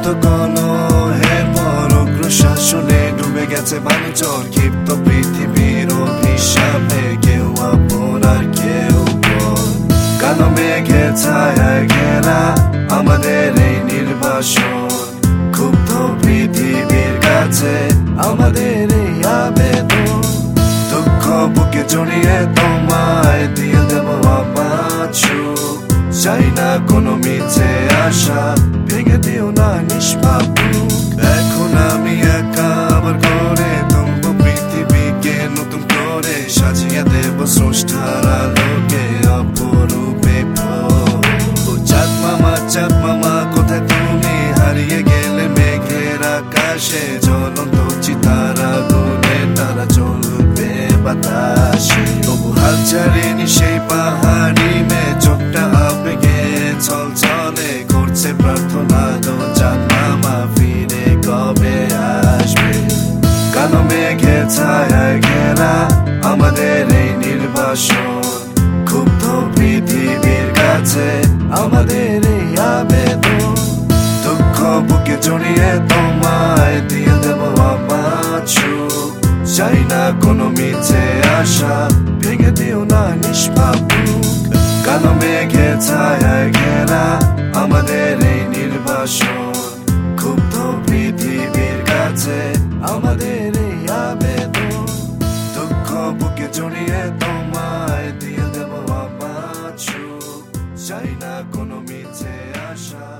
ক্ষিপ্ত কলহের পর শাসনে ডুবে গেছে বাণিজ্যর ক্ষিপ্ত পৃথিবীর অভিশাপে কেউ আপন আর কেউ কালো মেঘে ছায়ায় ঘেরা আমাদের এই নির্বাসন। ক্ষুব্ধ পৃথিবীর কাছে আমাদের এই আবেদন। দুঃখ বুকে জড়িয়ে তোমায় দিয়ে দেব আমার চাই না কোনো মিছে আশা, ভেঙে বা মামা, চাঁদ মামা, কোথায় তুমি? হারিয়ে গেলে তারা চলবে বাতাসে। তবু হাল ছাড়েনি সে আগুনের ছায়ায় ঘেরা আমাদের এই নির্বাসন। ক্ষুব্ধ পৃথিবীর কাছে আমাদের এই আবেদন। দুঃখ বুকে জড়িয়ে তোমায় দিয়ে দেব চাই না কোনো মিছে আশা, ভেঙে দিও না নিষ্পাপ কালো মেঘে ছায়ায় ঘেরা আমাদের এই নির্বাসন। চাই না কোনো মিছে আশা